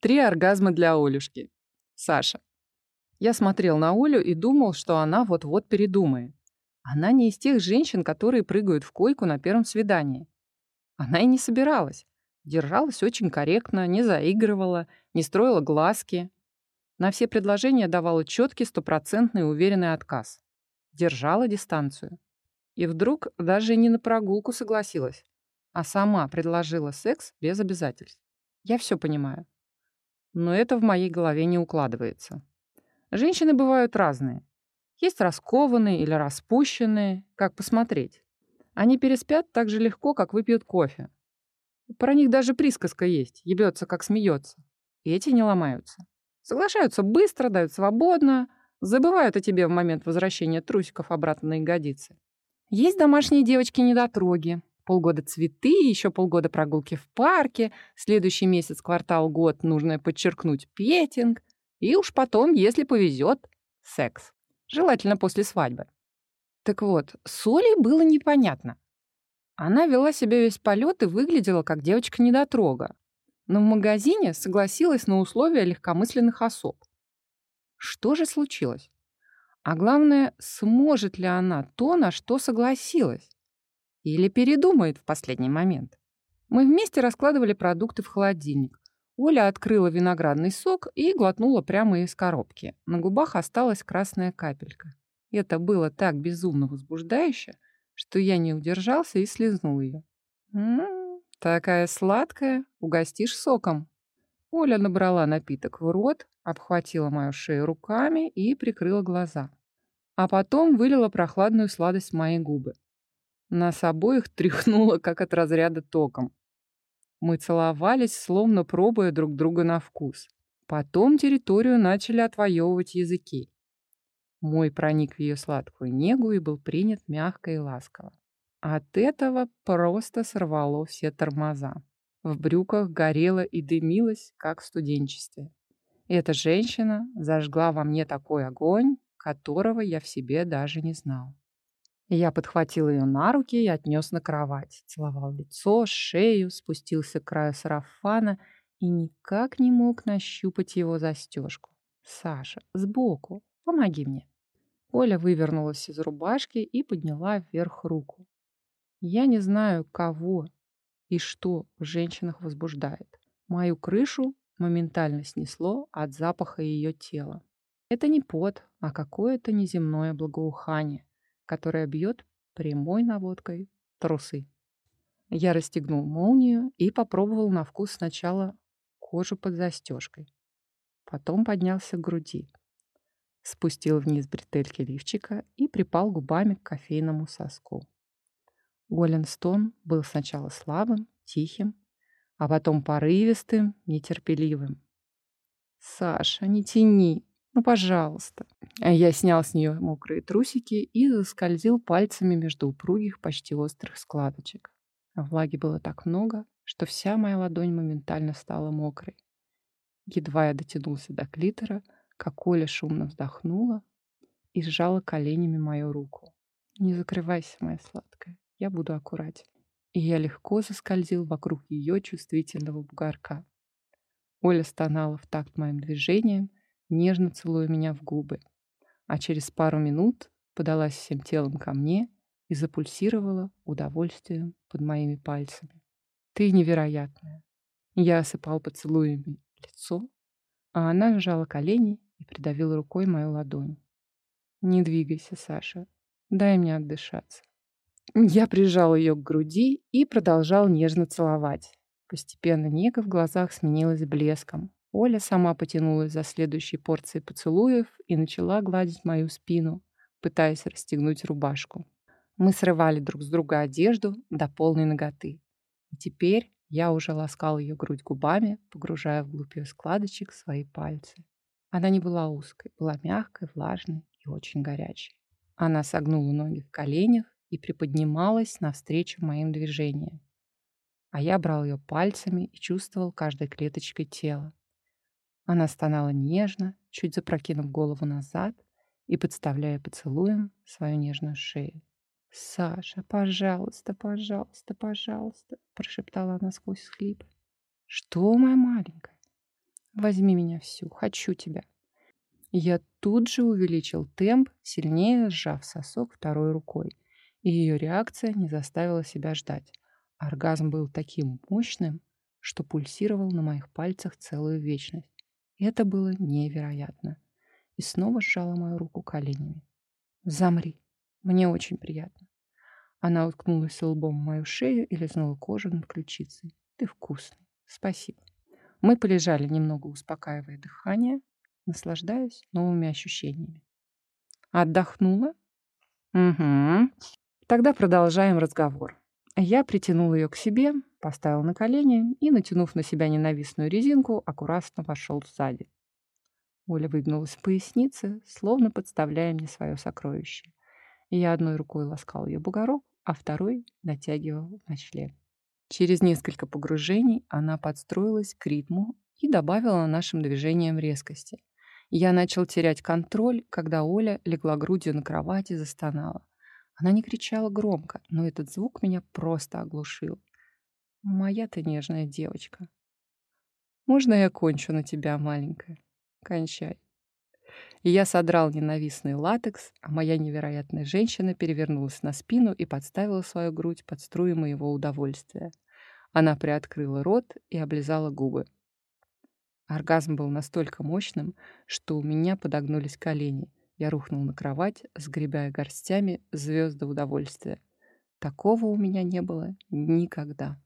Три оргазма для Олюшки. Саша. Я смотрел на Олю и думал, что она вот-вот передумает. Она не из тех женщин, которые прыгают в койку на первом свидании. Она и не собиралась. Держалась очень корректно, не заигрывала, не строила глазки. На все предложения давала четкий, стопроцентный уверенный отказ. Держала дистанцию. И вдруг даже не на прогулку согласилась, а сама предложила секс без обязательств. Я все понимаю. Но это в моей голове не укладывается. Женщины бывают разные. Есть раскованные или распущенные, как посмотреть. Они переспят так же легко, как выпьют кофе. Про них даже присказка есть, ебется, как смеется. И эти не ломаются. Соглашаются быстро, дают свободно, забывают о тебе в момент возвращения трусиков обратно на ягодицы. Есть домашние девочки-недотроги. Полгода цветы, еще полгода прогулки в парке, следующий месяц, квартал, год, нужно подчеркнуть петинг. И уж потом, если повезет, секс. Желательно после свадьбы. Так вот, с Олей было непонятно. Она вела себя весь полет и выглядела как девочка-недотрога. Но в магазине согласилась на условия легкомысленных особ. Что же случилось? А главное, сможет ли она то, на что согласилась? Или передумает в последний момент? Мы вместе раскладывали продукты в холодильник. Оля открыла виноградный сок и глотнула прямо из коробки. На губах осталась красная капелька. Это было так безумно возбуждающе, что я не удержался и слезнул ее. «М-м, такая сладкая, угостишь соком». Оля набрала напиток в рот, обхватила мою шею руками и прикрыла глаза. А потом вылила прохладную сладость в мои губы. Нас обоих тряхнуло, как от разряда током. Мы целовались, словно пробуя друг друга на вкус. Потом территорию начали отвоевывать языки. Мой проник в ее сладкую негу и был принят мягко и ласково. От этого просто сорвало все тормоза. В брюках горело и дымилось, как в студенчестве. Эта женщина зажгла во мне такой огонь, которого я в себе даже не знал. Я подхватил ее на руки и отнес на кровать. Целовал лицо, шею, спустился к краю сарафана и никак не мог нащупать его застежку. «Саша, сбоку, помоги мне». Оля вывернулась из рубашки и подняла вверх руку. Я не знаю, кого и что в женщинах возбуждает. Мою крышу моментально снесло от запаха ее тела. Это не пот, а какое-то неземное благоухание которая бьет прямой наводкой трусы. Я расстегнул молнию и попробовал на вкус сначала кожу под застежкой. Потом поднялся к груди. Спустил вниз бретельки лифчика и припал губами к кофейному соску. Голен был сначала слабым, тихим, а потом порывистым, нетерпеливым. «Саша, не тяни!» Ну, пожалуйста. А я снял с нее мокрые трусики и заскользил пальцами между упругих, почти острых складочек. А влаги было так много, что вся моя ладонь моментально стала мокрой. Едва я дотянулся до клитора, как Оля шумно вздохнула и сжала коленями мою руку. «Не закрывайся, моя сладкая, я буду аккуратен». И я легко заскользил вокруг ее чувствительного бугорка. Оля стонала в такт моим движением, нежно целуя меня в губы. А через пару минут подалась всем телом ко мне и запульсировала удовольствием под моими пальцами. «Ты невероятная!» Я осыпал поцелуями лицо, а она сжала колени и придавила рукой мою ладонь. «Не двигайся, Саша. Дай мне отдышаться». Я прижал ее к груди и продолжал нежно целовать. Постепенно нега в глазах сменилась блеском, Оля сама потянулась за следующей порцией поцелуев и начала гладить мою спину, пытаясь расстегнуть рубашку. Мы срывали друг с друга одежду до полной ноготы. И теперь я уже ласкал ее грудь губами, погружая вглубь ее складочек свои пальцы. Она не была узкой, была мягкой, влажной и очень горячей. Она согнула ноги в коленях и приподнималась навстречу моим движениям. А я брал ее пальцами и чувствовал каждой клеточкой тела. Она стонала нежно, чуть запрокинув голову назад и подставляя поцелуем свою нежную шею. «Саша, пожалуйста, пожалуйста, пожалуйста», прошептала она сквозь хлипы. «Что, моя маленькая?» Возьми меня всю, хочу тебя. Я тут же увеличил темп, сильнее сжав сосок второй рукой. И ее реакция не заставила себя ждать. Оргазм был таким мощным, что пульсировал на моих пальцах целую вечность. Это было невероятно. И снова сжала мою руку коленями. «Замри. Мне очень приятно». Она уткнулась лбом в мою шею и лизнула кожу над ключицей. «Ты вкусный. Спасибо». Мы полежали немного, успокаивая дыхание, наслаждаясь новыми ощущениями. Отдохнула? Угу. Тогда продолжаем разговор. Я притянул ее к себе, поставил на колени и, натянув на себя ненавистную резинку, аккуратно вошел сзади. Оля выгнулась в пояснице, словно подставляя мне свое сокровище. Я одной рукой ласкал ее бугорок, а второй натягивал на член. Через несколько погружений она подстроилась к ритму и добавила нашим движениям резкости. Я начал терять контроль, когда Оля легла грудью на кровати и застонала. Она не кричала громко, но этот звук меня просто оглушил. Моя ты нежная девочка. Можно я кончу на тебя, маленькая? Кончай. И я содрал ненавистный латекс, а моя невероятная женщина перевернулась на спину и подставила свою грудь под струи моего удовольствия. Она приоткрыла рот и облизала губы. Оргазм был настолько мощным, что у меня подогнулись колени. Я рухнул на кровать, сгребая горстями звезды удовольствия. Такого у меня не было никогда.